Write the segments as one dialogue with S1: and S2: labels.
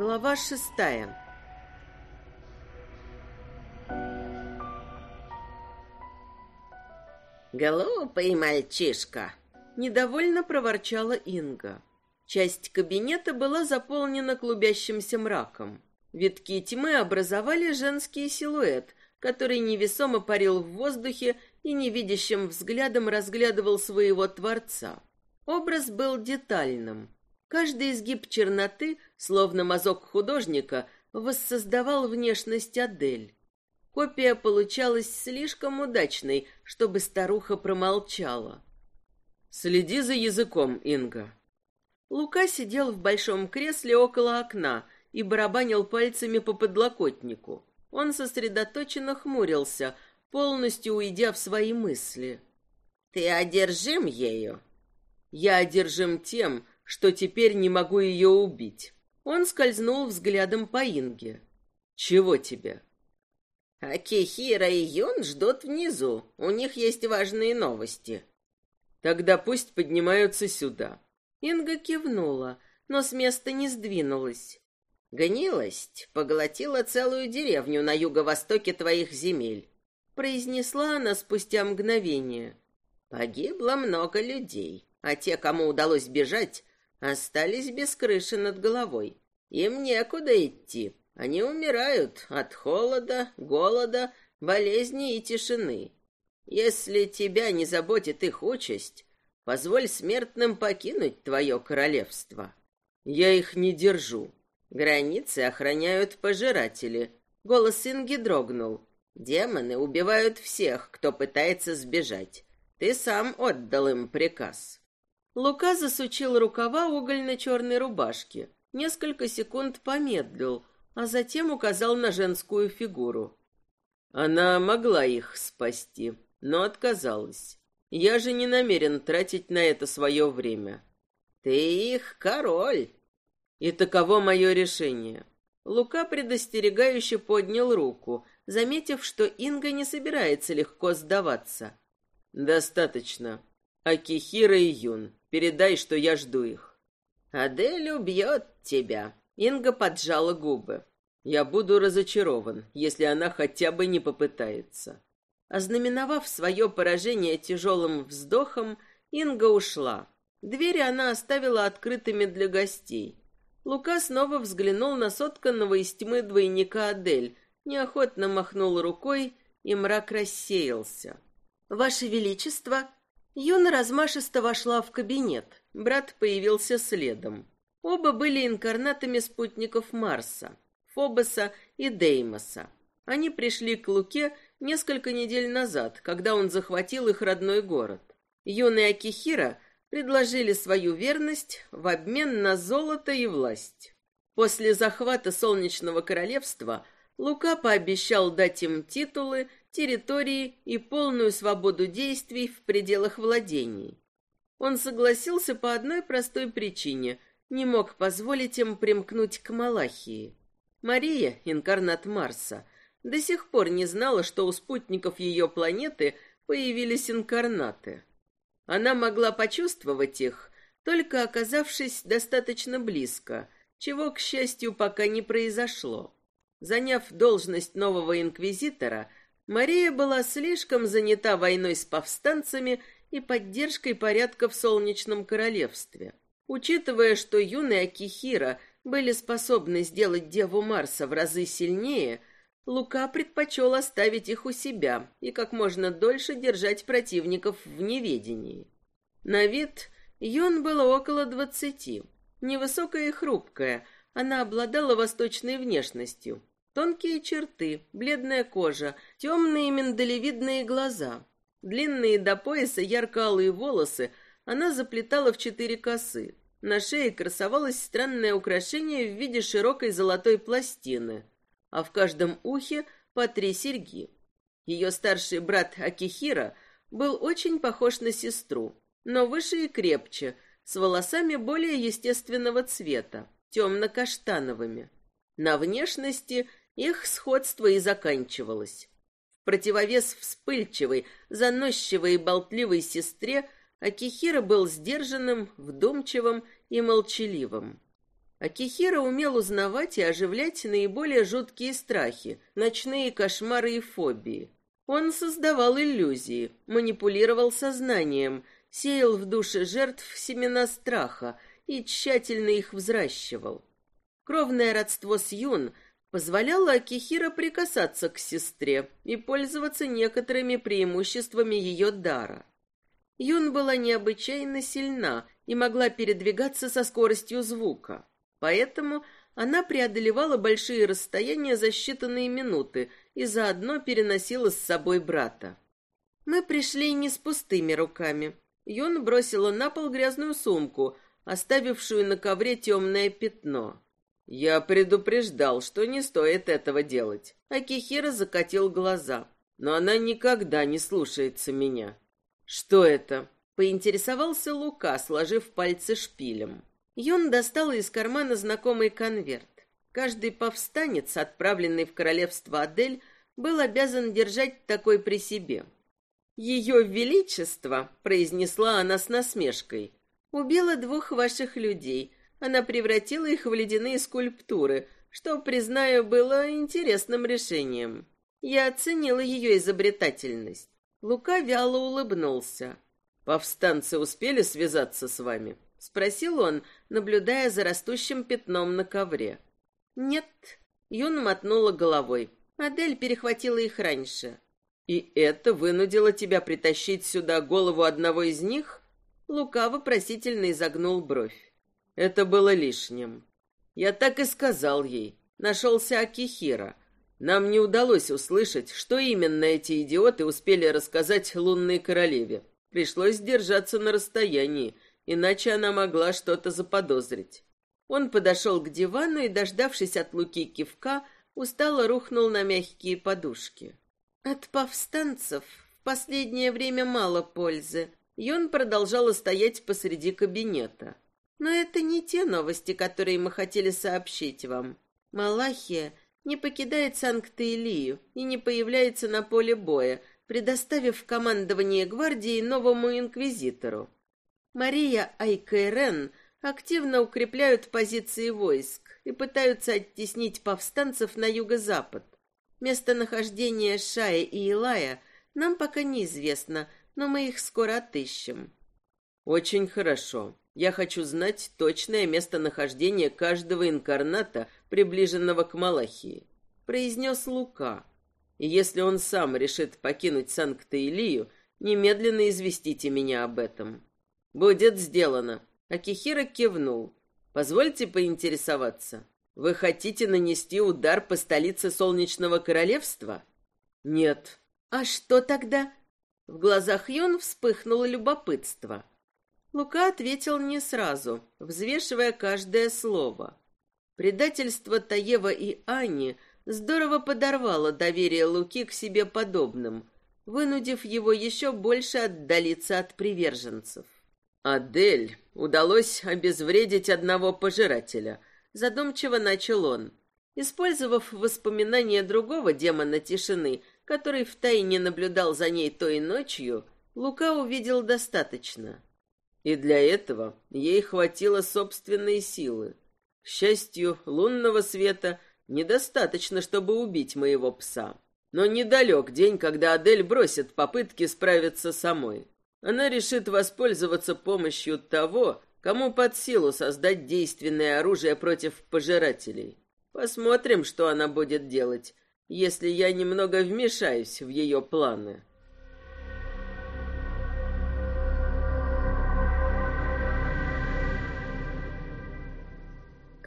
S1: Глава шестая.
S2: «Глупый мальчишка!»
S1: — недовольно проворчала Инга. Часть кабинета была заполнена клубящимся мраком. Витки тьмы образовали женский силуэт, который невесомо парил в воздухе и невидящим взглядом разглядывал своего творца. Образ был детальным. Каждый изгиб черноты, словно мазок художника, воссоздавал внешность Адель. Копия получалась слишком удачной, чтобы старуха промолчала.
S3: «Следи за языком, Инга»,
S1: Лука сидел в большом кресле около окна и барабанил пальцами по подлокотнику. Он сосредоточенно хмурился, полностью уйдя в свои мысли.
S2: «Ты одержим ею?»
S3: «Я одержим тем, что теперь не могу ее убить».
S1: Он скользнул взглядом по Инге.
S3: «Чего тебе?»
S2: «Акихира и Юн ждут внизу. У них есть важные новости».
S3: «Тогда пусть поднимаются сюда».
S1: Инга кивнула, но с места не сдвинулась.
S2: «Гнилость поглотила целую деревню на юго-востоке твоих земель»,
S1: произнесла она спустя мгновение.
S2: «Погибло много людей, а те, кому удалось бежать, остались без крыши над головой. Им некуда идти. Они умирают от холода, голода, болезни и тишины. Если тебя не заботит их участь, Позволь смертным покинуть твое королевство.
S3: Я их не держу.
S2: Границы охраняют пожиратели. Голос Инги дрогнул. Демоны убивают всех, кто пытается сбежать. Ты сам отдал им приказ.
S1: Лука засучил рукава угольно-черной рубашки. Несколько секунд помедлил, а затем указал на женскую фигуру.
S3: Она могла их спасти, но отказалась. Я же не намерен тратить на это свое время.
S2: Ты их король.
S3: И таково мое решение.
S1: Лука предостерегающе поднял руку, заметив, что Инга не собирается легко сдаваться.
S3: Достаточно. Акихира и Юн, передай, что я жду их.
S2: Адель убьет тебя.
S1: Инга поджала губы.
S3: Я буду разочарован, если она хотя бы не попытается.
S1: Ознаменовав свое поражение тяжелым вздохом, Инга ушла. Двери она оставила открытыми для гостей. Лука снова взглянул на сотканного из тьмы двойника Адель, неохотно махнул рукой, и мрак рассеялся. «Ваше Величество!» Юна размашисто вошла в кабинет. Брат появился следом. Оба были инкарнатами спутников Марса, Фобоса и Деймоса. Они пришли к Луке несколько недель назад, когда он захватил их родной город. Юный Акихира предложили свою верность в обмен на золото и власть. После захвата Солнечного Королевства Лука пообещал дать им титулы, территории и полную свободу действий в пределах владений. Он согласился по одной простой причине – не мог позволить им примкнуть к Малахии. Мария, инкарнат Марса, до сих пор не знала, что у спутников ее планеты появились инкарнаты. Она могла почувствовать их, только оказавшись достаточно близко, чего, к счастью, пока не произошло. Заняв должность нового инквизитора, Мария была слишком занята войной с повстанцами и поддержкой порядка в Солнечном Королевстве. Учитывая, что юные Акихира были способны сделать Деву Марса в разы сильнее – Лука предпочел оставить их у себя и как можно дольше держать противников в неведении. На вид Йон было около двадцати. Невысокая и хрупкая, она обладала восточной внешностью. Тонкие черты, бледная кожа, темные миндалевидные глаза. Длинные до пояса ярко-алые волосы она заплетала в четыре косы. На шее красовалось странное украшение в виде широкой золотой пластины – а в каждом ухе по три серьги. Ее старший брат Акихира был очень похож на сестру, но выше и крепче, с волосами более естественного цвета, темно-каштановыми. На внешности их сходство и заканчивалось. В противовес вспыльчивой, заносчивой и болтливой сестре Акихира был сдержанным, вдумчивым и молчаливым. Акихира умел узнавать и оживлять наиболее жуткие страхи, ночные кошмары и фобии. Он создавал иллюзии, манипулировал сознанием, сеял в душе жертв семена страха и тщательно их взращивал. Кровное родство с Юн позволяло Акихира прикасаться к сестре и пользоваться некоторыми преимуществами ее дара. Юн была необычайно сильна и могла передвигаться со скоростью звука, поэтому она преодолевала большие расстояния за считанные минуты и заодно переносила с собой брата. Мы пришли не с пустыми руками. Юн бросила на пол грязную сумку, оставившую на ковре темное пятно. Я предупреждал, что не стоит этого делать. Акихира закатил глаза. Но она никогда не слушается меня. Что это? Поинтересовался Лука, сложив пальцы шпилем. Юн достал из кармана знакомый конверт. Каждый повстанец, отправленный в королевство Адель, был обязан держать такой при себе. «Ее Величество», — произнесла она с насмешкой, — «убила двух ваших людей, она превратила их в ледяные скульптуры, что, признаю, было интересным решением. Я оценила ее изобретательность. Лука вяло улыбнулся. «Повстанцы успели связаться с вами?» — спросил он, наблюдая за растущим пятном на ковре. «Нет». Юн мотнула головой. Адель перехватила их раньше. «И это вынудило тебя притащить сюда голову одного из них?» Лука вопросительно изогнул бровь. Это было лишним. Я так и сказал ей. Нашелся Акихира. Нам не удалось услышать, что именно эти идиоты успели рассказать лунной королеве. Пришлось держаться на расстоянии, иначе она могла что-то заподозрить. Он подошел к дивану и, дождавшись от Луки кивка, устало рухнул на мягкие подушки. От повстанцев в последнее время мало пользы, и он продолжал стоять посреди кабинета. Но это не те новости, которые мы хотели сообщить вам. Малахия не покидает Санкт-Илию и не появляется на поле боя, предоставив командование гвардии новому инквизитору. Мария Айкерен активно укрепляют позиции войск и пытаются оттеснить повстанцев на юго-запад. Местонахождение Шая и Илая нам пока неизвестно, но мы их скоро отыщем.
S3: Очень хорошо. Я хочу знать точное местонахождение каждого инкарната, приближенного к Малахии, произнес Лука. И если он сам решит покинуть Санкт-Илию, немедленно известите меня об этом. Будет сделано. Акихира кивнул. Позвольте поинтересоваться. Вы хотите нанести удар по столице Солнечного Королевства? Нет.
S1: А что тогда? В глазах Юн вспыхнуло любопытство. Лука ответил не сразу, взвешивая каждое слово. Предательство Таева и Ани здорово подорвало доверие Луки к себе подобным, вынудив его еще больше отдалиться от приверженцев.
S3: «Адель, удалось обезвредить одного пожирателя», — задумчиво начал он.
S1: Использовав воспоминания другого демона тишины, который втайне наблюдал за ней той ночью, Лука увидел достаточно.
S3: И для этого ей хватило собственной силы. К счастью, лунного света недостаточно, чтобы убить моего пса. Но недалек день, когда Адель бросит попытки справиться самой. Она решит воспользоваться помощью того, кому под силу создать действенное оружие против пожирателей. Посмотрим, что она будет делать, если я немного вмешаюсь в ее планы.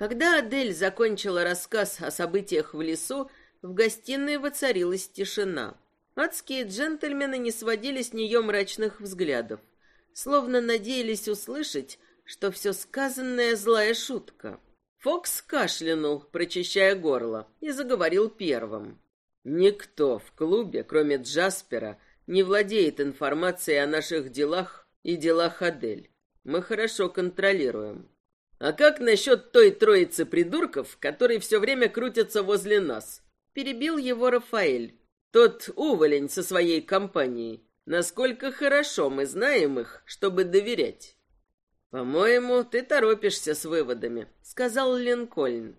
S1: Когда Адель закончила рассказ о событиях в лесу, в гостиной воцарилась тишина. Адские джентльмены не сводили с нее мрачных взглядов, словно надеялись услышать, что все сказанное злая шутка. Фокс кашлянул, прочищая горло, и заговорил первым.
S3: «Никто в клубе, кроме Джаспера, не владеет информацией о наших делах и делах Адель. Мы хорошо контролируем. А как насчет той троицы придурков, которые все время крутятся возле нас? Перебил его Рафаэль. Тот уволень со своей компанией. Насколько хорошо мы знаем их, чтобы доверять. «По-моему, ты торопишься с выводами», — сказал Линкольн.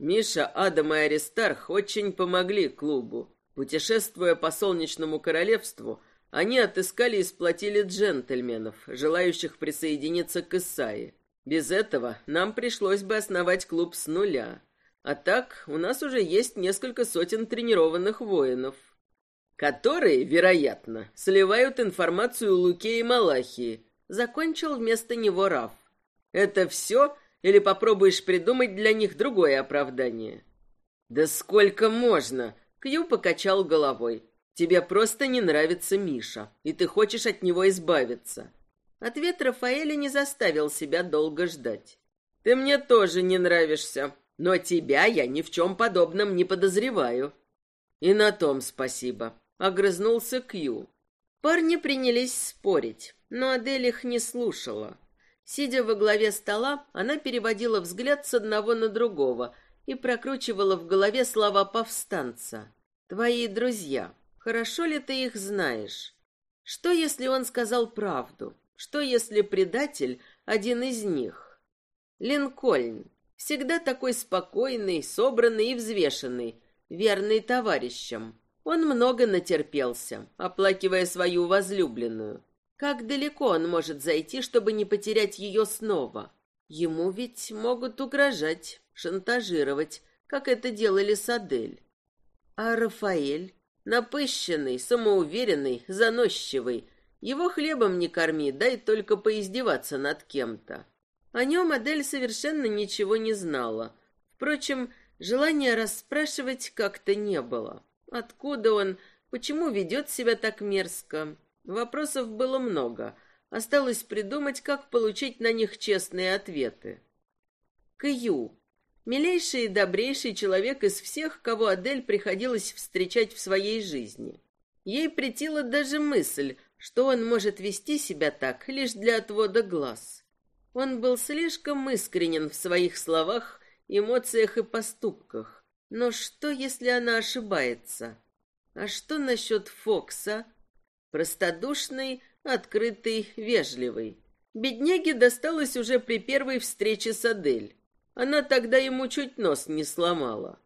S3: Миша, Адам и Аристарх очень помогли клубу. Путешествуя по Солнечному Королевству, они отыскали и сплотили джентльменов, желающих присоединиться к Исаи. Без этого нам пришлось бы основать клуб с нуля. А так, у нас уже есть несколько сотен тренированных воинов, которые, вероятно, сливают информацию Луке и Малахии. Закончил вместо него Раф. Это все или попробуешь придумать для них другое оправдание? Да сколько можно? Кью покачал головой. Тебе просто не нравится Миша, и ты хочешь от него избавиться. Ответ Рафаэля не заставил себя долго ждать. Ты мне тоже не нравишься, но тебя я ни в чем подобном не подозреваю. И на том спасибо. Огрызнулся Кью. Парни принялись спорить, но Адель их не слушала. Сидя во главе стола, она переводила взгляд с одного на другого и прокручивала в голове слова повстанца. «Твои друзья. Хорошо ли ты их знаешь? Что, если он сказал правду? Что, если предатель один из них? Линкольн, всегда такой спокойный, собранный и взвешенный, верный товарищам. Он много натерпелся, оплакивая свою возлюбленную. Как далеко он может зайти, чтобы не потерять ее снова? Ему ведь могут угрожать, шантажировать, как это делали с Адель. А Рафаэль, напыщенный, самоуверенный, заносчивый, его хлебом не корми, дай только поиздеваться над кем-то. О нем Адель совершенно ничего не знала. Впрочем, желания расспрашивать как-то не было. Откуда он, почему ведет себя так мерзко, Вопросов было много. Осталось придумать, как получить на них честные ответы. Кью. Милейший и добрейший человек из всех, кого Адель приходилось встречать в своей жизни. Ей претила даже мысль, что он может вести себя так лишь для отвода глаз. Он был слишком искренен в своих словах, эмоциях и поступках. Но что, если она ошибается? А что насчет Фокса? Простодушный, открытый, вежливый. Бедняге досталось уже при первой встрече с Адель. Она тогда ему чуть нос не сломала.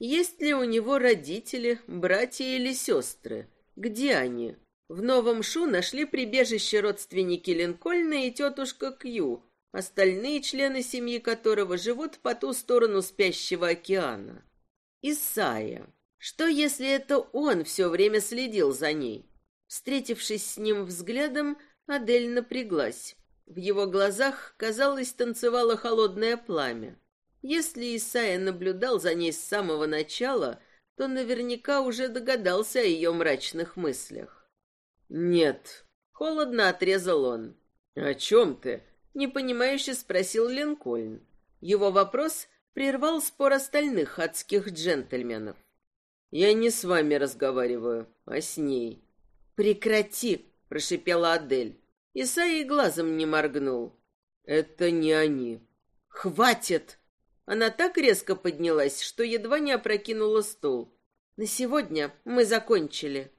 S3: Есть ли у него родители, братья или сестры? Где они? В Новом Шу нашли прибежище родственники Линкольна и тетушка Кью, остальные члены семьи которого живут по ту сторону спящего океана. Исайя. Что, если это он все время следил за ней? Встретившись с ним взглядом, Адель напряглась. В его глазах, казалось, танцевало холодное пламя. Если Исайя наблюдал за ней с самого начала, то наверняка уже догадался о ее мрачных мыслях. «Нет», — холодно отрезал он. «О чем ты?» — непонимающе спросил Линкольн. Его вопрос прервал спор остальных адских джентльменов. «Я не с вами разговариваю, а с ней. «Прекрати!» — прошипела Адель. Исаи глазом не моргнул. «Это не они». «Хватит!» Она так резко поднялась, что едва не опрокинула стул. «На сегодня мы закончили».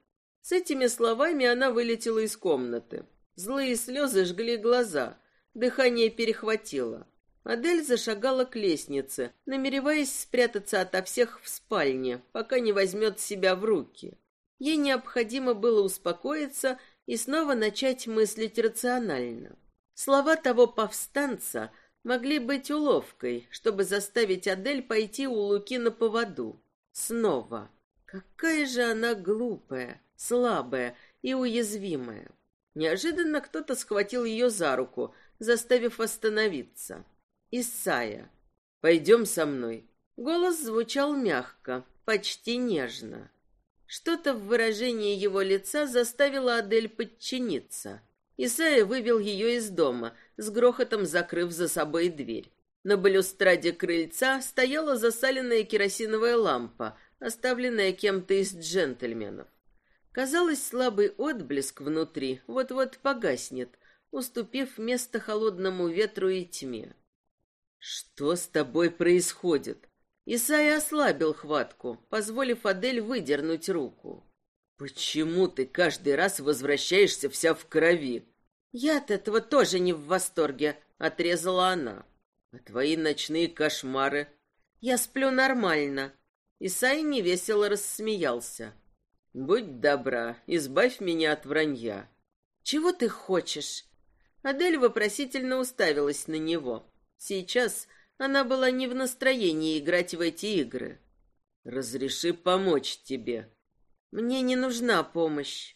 S3: С этими словами она вылетела из комнаты. Злые слезы жгли глаза, дыхание перехватило. Адель зашагала к лестнице, намереваясь спрятаться ото всех в спальне, пока не возьмет себя в руки. Ей необходимо было успокоиться и снова начать мыслить рационально. Слова того повстанца могли быть уловкой, чтобы заставить Адель пойти у Луки на поводу. Снова. Какая же она глупая, слабая и уязвимая. Неожиданно кто-то схватил ее за руку, заставив остановиться. Исая. «Пойдем со мной». Голос звучал мягко, почти нежно. Что-то в выражении его лица заставило Адель подчиниться. Исайя вывел ее из дома, с грохотом закрыв за собой дверь. На балюстраде крыльца стояла засаленная керосиновая лампа, оставленная кем-то из джентльменов. Казалось, слабый отблеск внутри вот-вот погаснет, уступив место холодному ветру и тьме. «Что с тобой происходит?» Исай ослабил хватку, позволив Адель выдернуть руку. «Почему ты каждый раз возвращаешься вся в крови?» «Я от этого тоже не в восторге», —
S1: отрезала она. А твои ночные кошмары? Я сплю нормально. Исай невесело рассмеялся. Будь добра, избавь меня от вранья. Чего ты хочешь? Адель вопросительно уставилась на него. Сейчас она была не в настроении играть в эти игры. Разреши помочь тебе. Мне не нужна помощь.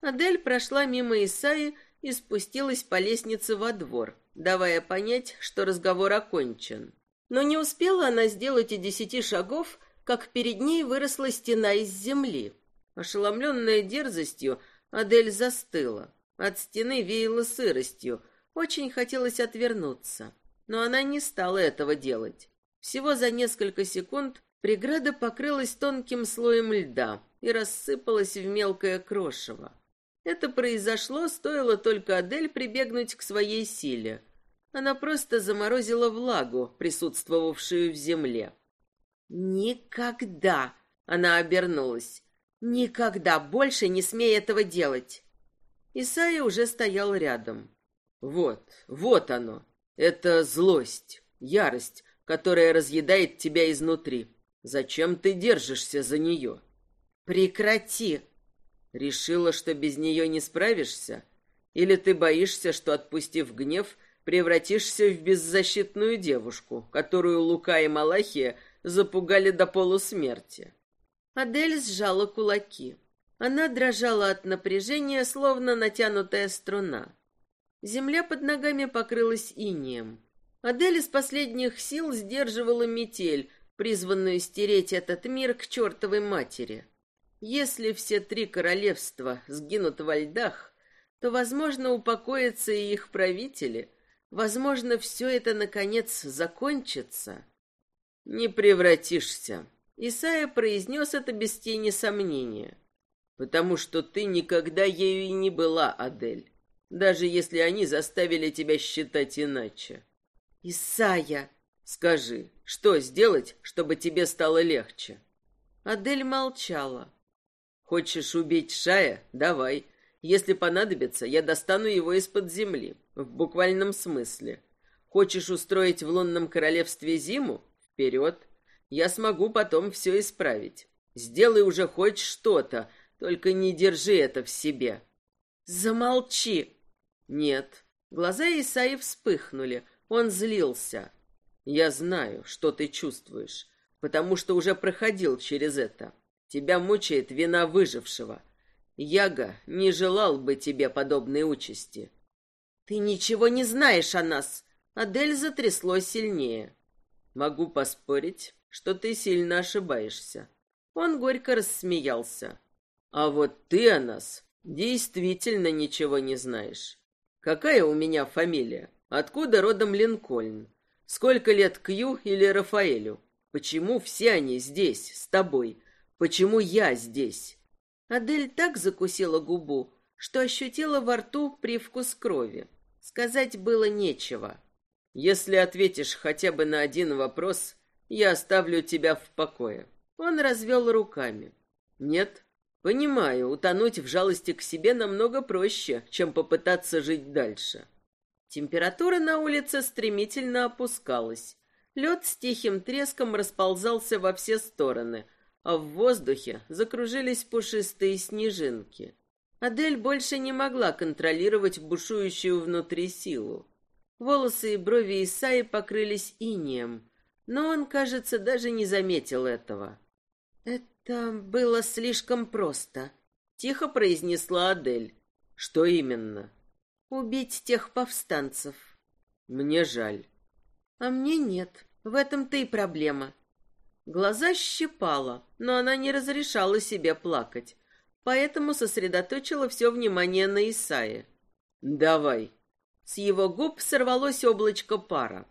S1: Адель прошла мимо Исаи и спустилась по лестнице во двор, давая понять, что разговор окончен. Но не успела она сделать и десяти шагов, как перед ней выросла стена из земли. Ошеломленная дерзостью, Адель застыла. От стены веяло сыростью. Очень хотелось отвернуться, но она не стала этого делать. Всего за несколько секунд преграда покрылась тонким слоем льда и рассыпалась в мелкое крошево. Это произошло, стоило только Адель прибегнуть к своей силе. Она просто заморозила влагу, присутствовавшую в земле. «Никогда!» — она обернулась. «Никогда больше не смей этого делать!» Исайя уже стоял рядом. «Вот, вот оно! Это злость, ярость, которая разъедает тебя изнутри. Зачем ты держишься за нее?» «Прекрати!» Решила, что без нее не справишься? Или ты боишься, что, отпустив гнев, превратишься в беззащитную девушку, которую Лука и Малахия запугали до полусмерти? Адель сжала кулаки. Она дрожала от напряжения, словно натянутая струна. Земля под ногами покрылась инеем. Адель из последних сил сдерживала метель, призванную стереть этот мир к чертовой матери. Если все три королевства сгинут во льдах, то, возможно, упокоятся и их правители. Возможно, все это, наконец, закончится. Не превратишься. Исайя произнес это без тени сомнения. Потому что ты никогда ею и не была, Адель. Даже если они заставили тебя считать иначе. Исайя, скажи, что сделать, чтобы тебе стало легче? Адель молчала. Хочешь убить Шая? Давай. Если понадобится, я достану его из-под земли. В буквальном смысле. Хочешь устроить в лунном королевстве зиму? Вперед. Я смогу потом все исправить. Сделай уже хоть что-то, только не держи это в себе. Замолчи. Нет. Глаза Исаи вспыхнули. Он злился. Я знаю, что ты чувствуешь, потому что уже проходил через это. Тебя мучает вина выжившего. Яга не желал бы тебе подобной участи. Ты ничего не знаешь о нас. Адель затрясло сильнее. Могу поспорить, что ты сильно ошибаешься. Он горько рассмеялся. А вот ты о нас действительно ничего не знаешь. Какая у меня фамилия? Откуда родом Линкольн? Сколько лет Кью или Рафаэлю? Почему все они здесь, с тобой, Почему я здесь? Адель так закусила губу, что ощутила во рту привкус крови. Сказать было нечего. Если ответишь хотя бы на один вопрос, я оставлю тебя в покое. Он развел руками. Нет? Понимаю, утонуть в жалости к себе намного проще, чем попытаться жить дальше. Температура на улице стремительно опускалась. Лед с тихим треском расползался во все стороны — а в воздухе закружились пушистые снежинки. Адель больше не могла контролировать бушующую внутри силу. Волосы и брови Исаи покрылись инеем, но он, кажется, даже не заметил этого. «Это было слишком просто», — тихо произнесла Адель. «Что именно?» «Убить тех повстанцев». «Мне жаль». «А мне нет. В этом-то и проблема. Глаза щипала, но она не разрешала себе плакать, поэтому сосредоточила все внимание на Исае. «Давай». С его губ сорвалось облачко пара.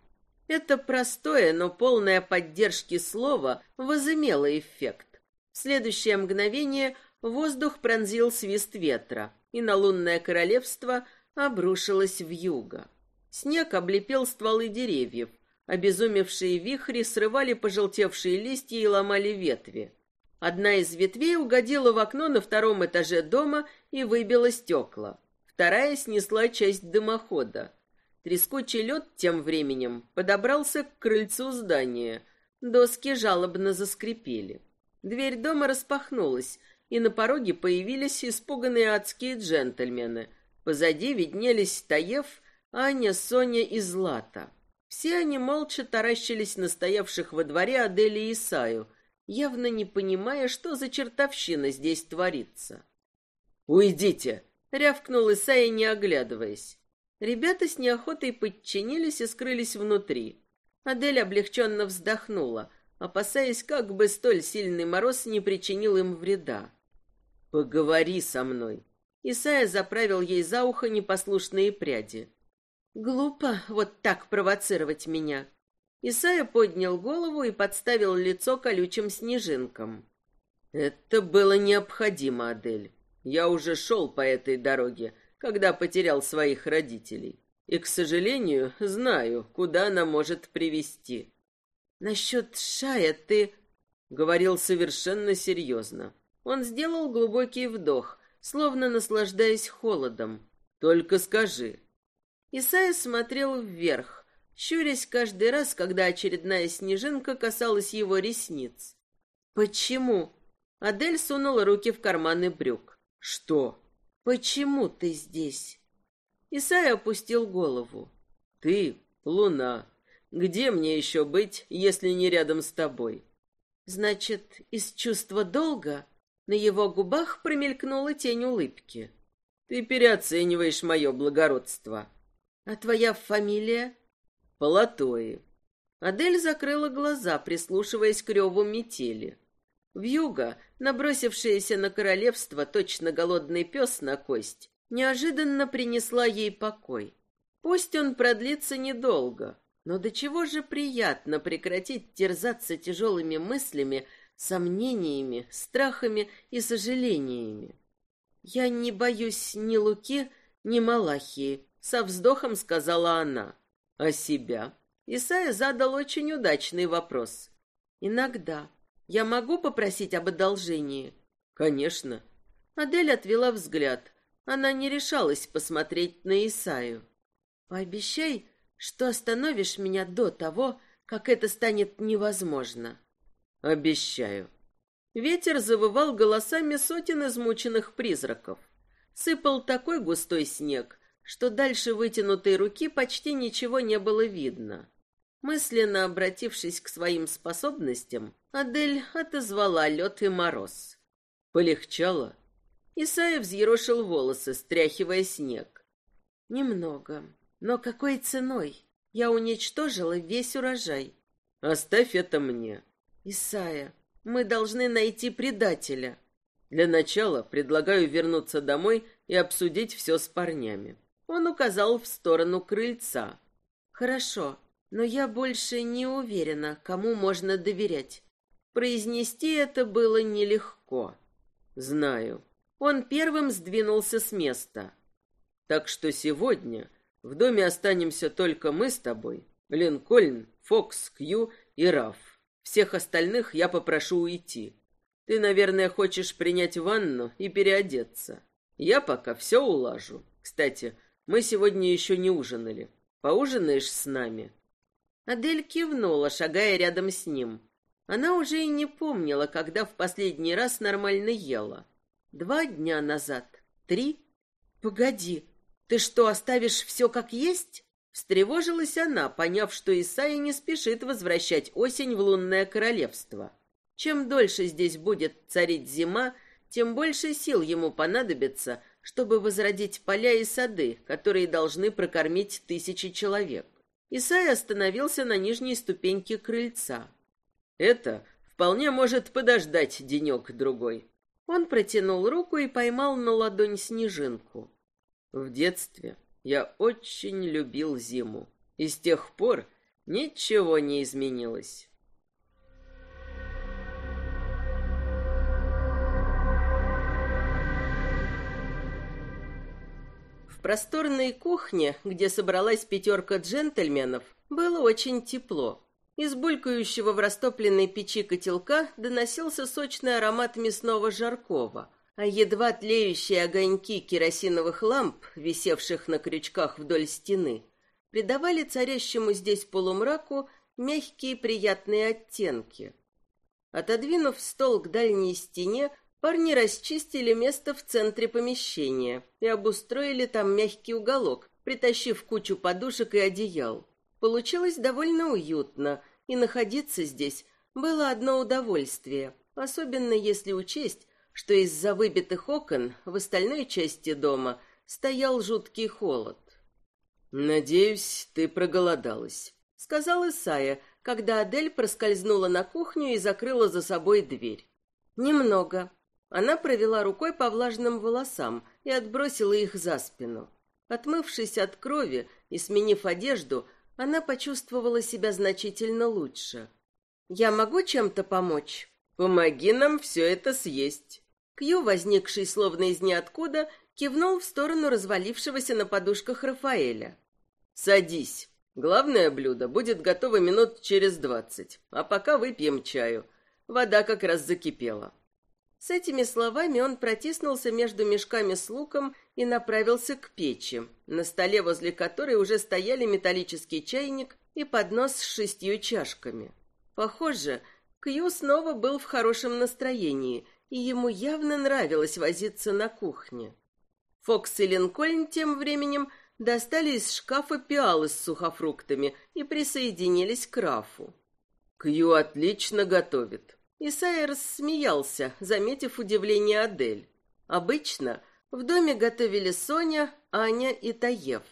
S1: Это простое, но полное поддержки слово возымело эффект. В следующее мгновение воздух пронзил свист ветра, и на лунное королевство обрушилось вьюга. Снег облепил стволы деревьев, Обезумевшие вихри срывали пожелтевшие листья и ломали ветви. Одна из ветвей угодила в окно на втором этаже дома и выбила стекла. Вторая снесла часть дымохода. Трескучий лед тем временем подобрался к крыльцу здания. Доски жалобно заскрипели. Дверь дома распахнулась, и на пороге появились испуганные адские джентльмены. Позади виднелись Таев, Аня, Соня и Злата. Все они молча таращились на стоявших во дворе Адели и Исаю, явно не понимая, что за чертовщина здесь творится.
S3: «Уйдите!»
S1: — рявкнул Исайя, не оглядываясь. Ребята с неохотой подчинились и скрылись внутри. Адель облегченно вздохнула, опасаясь, как бы столь сильный мороз не причинил им вреда.
S3: «Поговори со мной!»
S1: Исайя заправил ей за ухо непослушные пряди. Глупо вот так провоцировать меня. Исайя поднял голову и подставил лицо колючим снежинкам.
S3: Это было необходимо, Адель. Я уже шел по этой дороге, когда потерял своих родителей. И, к сожалению, знаю, куда она может привести.
S1: Насчет Шая ты...
S3: Говорил совершенно серьезно.
S1: Он сделал глубокий вдох, словно наслаждаясь холодом.
S3: Только скажи,
S1: Исайя смотрел вверх, щурясь каждый раз, когда очередная снежинка касалась его ресниц. «Почему?» Адель сунула руки в карманы брюк.
S3: «Что?»
S1: «Почему ты здесь?» Исайя опустил голову.
S3: «Ты — луна. Где мне еще быть, если не рядом с тобой?»
S1: «Значит, из чувства долга?» На его губах промелькнула тень улыбки.
S3: «Ты переоцениваешь мое благородство».
S1: А твоя фамилия?
S3: Полотои.
S1: Адель закрыла глаза, прислушиваясь к реву метели. Вьюга, набросившаяся на королевство точно голодный пес на кость, неожиданно принесла ей покой. Пусть он продлится недолго, но до чего же приятно прекратить терзаться тяжелыми мыслями, сомнениями, страхами и сожалениями. Я не боюсь ни Луки, ни Малахии, со вздохом сказала она. А себя? Исайя задал очень удачный вопрос. Иногда. Я могу попросить об одолжении?
S3: Конечно.
S1: Адель отвела взгляд. Она не решалась посмотреть на Исаю. Пообещай, что остановишь меня до того, как это станет невозможно.
S3: Обещаю.
S1: Ветер завывал голосами сотен измученных призраков. Сыпал такой густой снег, что дальше вытянутой руки почти ничего не было видно. Мысленно обратившись к своим способностям, Адель отозвала лед и мороз.
S3: Полегчало.
S1: Исайя взъерошил волосы, стряхивая снег. Немного. Но какой ценой? Я уничтожила весь урожай.
S3: Оставь это мне.
S1: Исайя, мы должны найти предателя.
S3: Для начала предлагаю вернуться домой и обсудить все с парнями.
S1: Он указал в сторону крыльца. Хорошо, но я больше не уверена, кому можно доверять. Произнести это было нелегко.
S3: Знаю.
S1: Он первым сдвинулся с места.
S3: Так что сегодня в доме останемся только мы с тобой, Линкольн, Фокс, Кью и Раф. Всех остальных я попрошу уйти. Ты, наверное, хочешь принять ванну и переодеться. Я пока все улажу. Кстати, мы сегодня еще не ужинали. Поужинаешь с нами?»
S1: Адель кивнула, шагая рядом с ним. Она уже и не помнила, когда в последний раз нормально ела. Два дня назад? Три? Погоди, ты что, оставишь все как есть? Встревожилась она, поняв, что Исаия не спешит возвращать осень в лунное королевство. Чем дольше здесь будет царить зима, тем больше сил ему понадобится, чтобы возродить поля и сады, которые должны прокормить тысячи человек. Исай остановился на нижней ступеньке крыльца.
S3: Это вполне может подождать денек-другой.
S1: Он протянул руку и поймал на ладонь снежинку.
S3: В детстве я очень любил зиму, и с тех пор ничего не изменилось.
S1: В просторной кухне, где собралась пятерка джентльменов, было очень тепло. Из булькающего в растопленной печи котелка доносился сочный аромат мясного жаркого, а едва тлеющие огоньки керосиновых ламп, висевших на крючках вдоль стены, придавали царящему здесь полумраку мягкие приятные оттенки. Отодвинув стол к дальней стене, парни расчистили место в центре помещения и обустроили там мягкий уголок, притащив кучу подушек и одеял. Получилось довольно уютно, и находиться здесь было одно удовольствие, особенно если учесть, что из-за выбитых окон в остальной части дома стоял жуткий холод.
S3: «Надеюсь, ты проголодалась», —
S1: сказал Исая, когда Адель проскользнула на кухню и закрыла за собой дверь. «Немного». Она провела рукой по влажным волосам и отбросила их за спину. Отмывшись от крови и сменив одежду, она почувствовала себя значительно лучше. «Я могу чем-то помочь?»
S3: «Помоги нам все это съесть».
S1: Кью, возникший словно из ниоткуда, кивнул в сторону развалившегося на подушках Рафаэля.
S3: «Садись. Главное блюдо будет готово минут через двадцать, а пока выпьем чаю. Вода как раз закипела».
S1: С этими словами он протиснулся между мешками с луком и направился к печи, на столе возле которой уже стояли металлический чайник и поднос с шестью чашками. Похоже, Кью снова был в хорошем настроении, и ему явно нравилось возиться на кухне. Фокс и Линкольн тем временем достали из шкафа пиалы с сухофруктами и присоединились к Рафу.
S3: «Кью отлично готовит»,
S1: Исайя рассмеялся, заметив удивление Адель. Обычно в доме готовили Соня, Аня и Таев.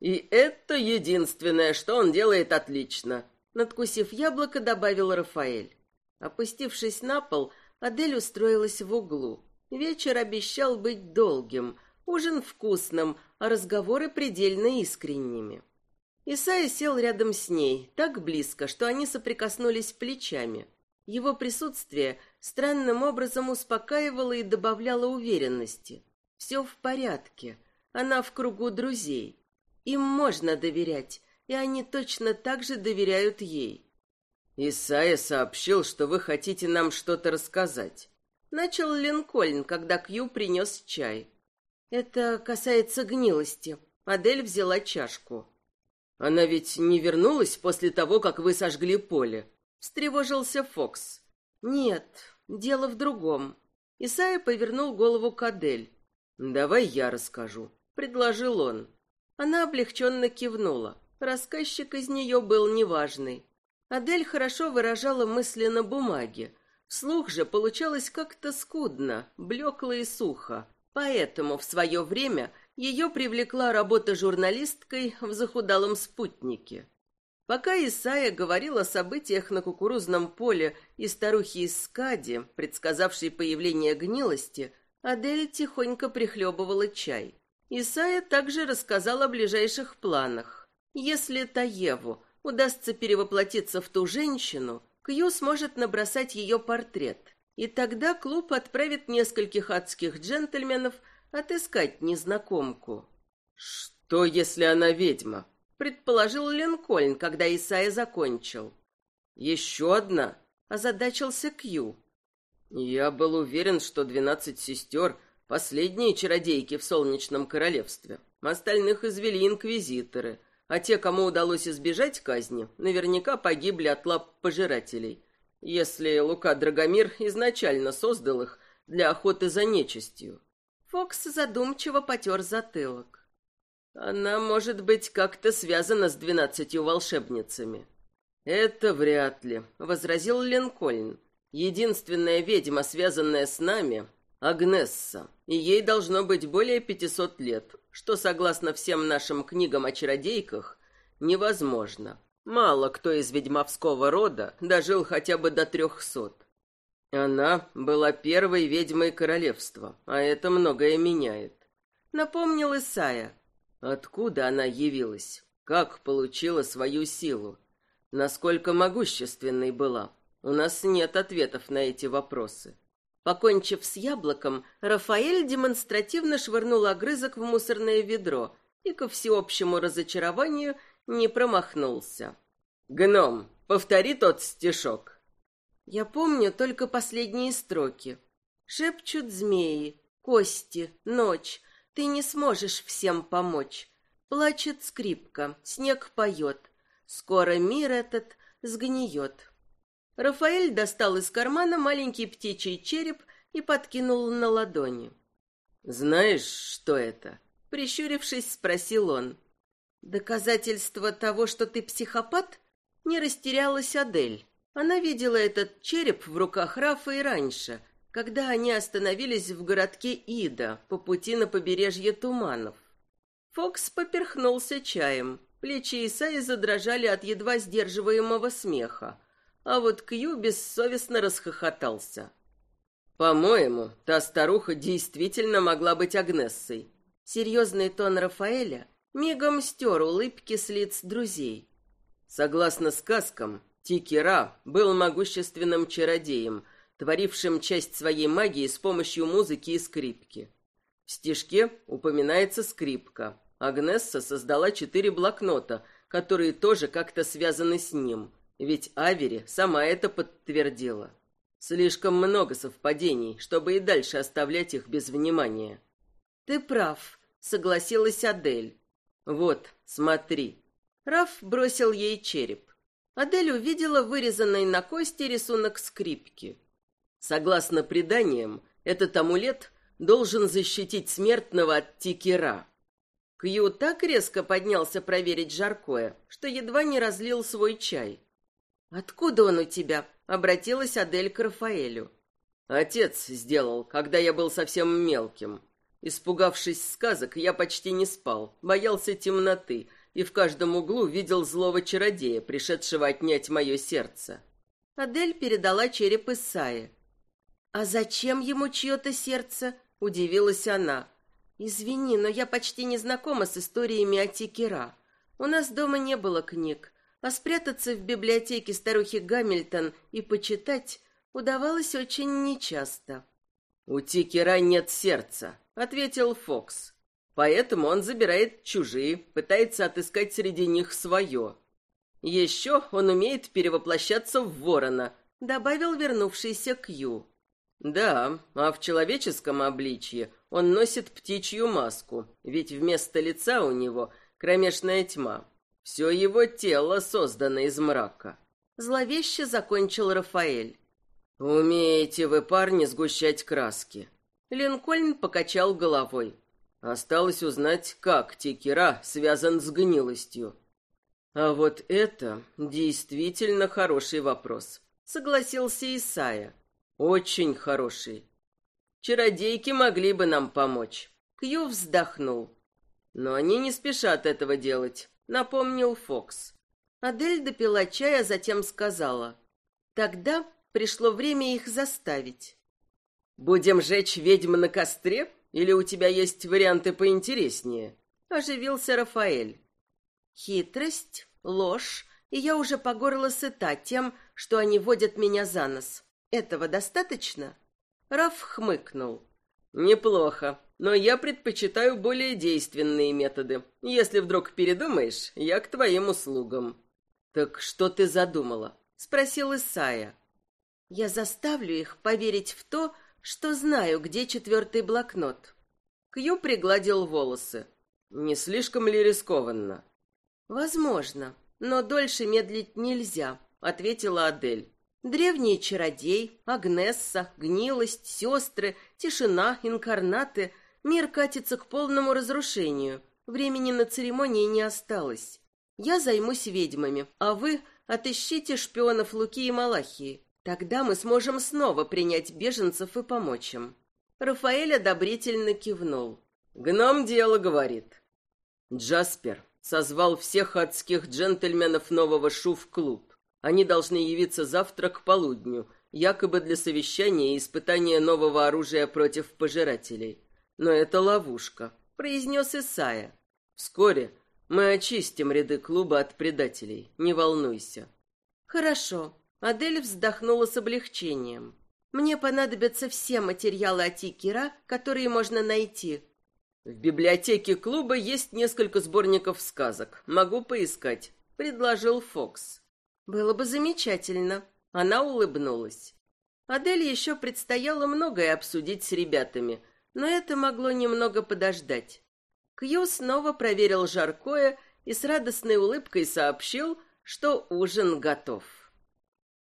S3: «И это единственное, что он делает отлично», —
S1: надкусив яблоко, добавил Рафаэль. Опустившись на пол, Адель устроилась в углу. Вечер обещал быть долгим, ужин вкусным, а разговоры предельно искренними. Исайя сел рядом с ней, так близко, что они соприкоснулись плечами — его присутствие странным образом успокаивало и добавляло уверенности. Все в порядке, она в кругу друзей. Им можно доверять, и они точно так же доверяют ей.
S3: «Исайя сообщил, что вы хотите нам что-то рассказать».
S1: Начал Линкольн, когда Кью принес чай. «Это касается гнилости». Адель взяла чашку.
S3: «Она ведь не вернулась после того, как вы сожгли поле?»
S1: Встревожился Фокс. Нет, дело в другом. Исайя повернул голову к Адель.
S3: Давай я расскажу, предложил он.
S1: Она облегченно кивнула. Рассказчик из нее был неважный. Адель хорошо выражала мысли на бумаге. Вслух же получалось как-то скудно, блекло и сухо. Поэтому в свое время ее привлекла работа журналисткой в захудалом спутнике. Пока Исайя говорил о событиях на кукурузном поле и старухе из Скади, предсказавшей появление гнилости, Адель тихонько прихлебывала чай. Исайя также рассказал о ближайших планах. Если Таеву удастся перевоплотиться в ту женщину, Кью сможет набросать ее портрет, и тогда клуб отправит нескольких адских джентльменов отыскать незнакомку.
S3: «Что, если она ведьма?»
S1: Предположил Линкольн, когда Исайя закончил.
S3: «Еще одна?»
S1: — озадачился Кью.
S3: «Я был уверен, что двенадцать сестер — последние чародейки в Солнечном Королевстве. Остальных извели инквизиторы, а те, кому удалось избежать казни, наверняка погибли от лап пожирателей, если Лука Драгомир изначально создал их для охоты за нечистью».
S1: Фокс задумчиво потер затылок.
S3: Она может быть как-то связана с двенадцатью волшебницами. Это вряд ли, возразил Ленкольн. Единственная ведьма, связанная с нами, Агнесса, и ей должно быть более пятисот лет, что, согласно всем нашим книгам о чародейках, невозможно. Мало кто из ведьмовского рода дожил хотя бы до трехсот. Она была первой ведьмой королевства, а это многое меняет.
S1: Напомнил Исая,
S3: Откуда она явилась? Как получила свою силу? Насколько могущественной была? У нас нет ответов на эти вопросы.
S1: Покончив с яблоком, Рафаэль демонстративно швырнул огрызок в мусорное ведро и, ко всеобщему разочарованию, не промахнулся.
S3: «Гном, повтори тот стишок».
S1: Я помню только последние строки. Шепчут змеи, кости, ночь, ты не сможешь всем помочь. Плачет скрипка, снег поет. Скоро мир этот сгниет. Рафаэль достал из кармана маленький птичий череп и подкинул на ладони.
S3: «Знаешь, что это?»
S1: Прищурившись, спросил он. «Доказательство того, что ты психопат?» Не растерялась Адель. Она видела этот череп в руках Рафа и раньше, когда они остановились в городке Ида по пути на побережье Туманов. Фокс поперхнулся чаем. Плечи Исаи задрожали от едва сдерживаемого смеха, а вот Кью бессовестно расхохотался.
S3: «По-моему, та старуха действительно могла быть Агнессой».
S1: Серьезный тон Рафаэля мигом стер улыбки с лиц друзей.
S3: Согласно сказкам, Тикера был могущественным чародеем, творившим часть своей магии с помощью музыки и скрипки. В стишке упоминается скрипка. Агнесса создала четыре блокнота, которые тоже как-то связаны с ним, ведь Авери сама это подтвердила. Слишком много совпадений, чтобы и дальше оставлять их без внимания.
S1: «Ты прав», — согласилась Адель.
S3: «Вот, смотри».
S1: Раф бросил ей череп. Адель увидела вырезанный на кости рисунок скрипки.
S3: Согласно преданиям, этот амулет должен защитить смертного от тикера.
S1: Кью так резко поднялся проверить жаркое, что едва не разлил свой чай. «Откуда он у тебя?» Обратилась Адель к Рафаэлю.
S3: Отец сделал, когда я был совсем мелким. Испугавшись сказок, я почти не спал, боялся темноты и в каждом углу видел злого чародея, пришедшего отнять мое сердце.
S1: Адель передала череп Исае. «А зачем ему чье-то сердце?» — удивилась она. «Извини, но я почти не знакома с историями о Тикера. У нас дома не было книг, а спрятаться в библиотеке старухи Гамильтон и почитать удавалось очень нечасто.
S3: «У Тикера нет сердца», — ответил Фокс. «Поэтому он забирает чужие, пытается отыскать среди них свое. Еще он умеет перевоплощаться в ворона», — добавил вернувшийся Кью. «Да, а в человеческом обличье он носит птичью маску, ведь вместо лица у него кромешная тьма. Все его тело создано из мрака.
S1: Зловеще закончил Рафаэль.
S3: Умеете вы, парни, сгущать краски.
S1: Линкольн покачал головой.
S3: Осталось узнать, как Тикера связан с гнилостью. А вот это действительно хороший вопрос. Согласился Исая. Очень хороший. Чародейки могли бы нам помочь.
S1: Кью вздохнул.
S3: Но они не спешат этого делать напомнил Фокс.
S1: Адель допила чай, а затем сказала. Тогда пришло время их заставить.
S3: «Будем жечь ведьм на костре? Или у тебя есть варианты поинтереснее?» Оживился Рафаэль.
S1: «Хитрость, ложь, и я уже по горло сыта тем, что они водят меня за нос. Этого достаточно?» Раф хмыкнул.
S3: «Неплохо. Но я предпочитаю более действенные методы. Если вдруг передумаешь, я к твоим услугам. Так что ты задумала? спросил Исая.
S1: Я заставлю их поверить в то, что знаю, где четвертый блокнот.
S3: Кью пригладил волосы. Не слишком ли рискованно?
S1: Возможно, но дольше медлить нельзя, ответила Адель. Древний чародей, Агнесса, гнилость, сестры, тишина, инкарнаты Мир катится к полному разрушению. Времени на церемонии не осталось. Я займусь ведьмами, а вы отыщите шпионов Луки и Малахии. Тогда мы сможем снова принять беженцев и помочь им». Рафаэль одобрительно кивнул.
S3: «Гном дело говорит». Джаспер созвал всех адских джентльменов нового Шу в клуб. Они должны явиться завтра к полудню, якобы для совещания и испытания нового оружия против пожирателей. Но это ловушка, произнес Исая. Вскоре мы очистим ряды клуба от предателей, не волнуйся.
S1: Хорошо. Адель вздохнула с облегчением. Мне понадобятся все материалы о Тикера, которые можно найти.
S3: В библиотеке клуба есть несколько сборников сказок. Могу поискать, предложил Фокс.
S1: Было бы замечательно. Она улыбнулась. Адель еще предстояло многое обсудить с ребятами, но это могло немного подождать. Кью снова проверил жаркое и с радостной улыбкой сообщил, что ужин готов.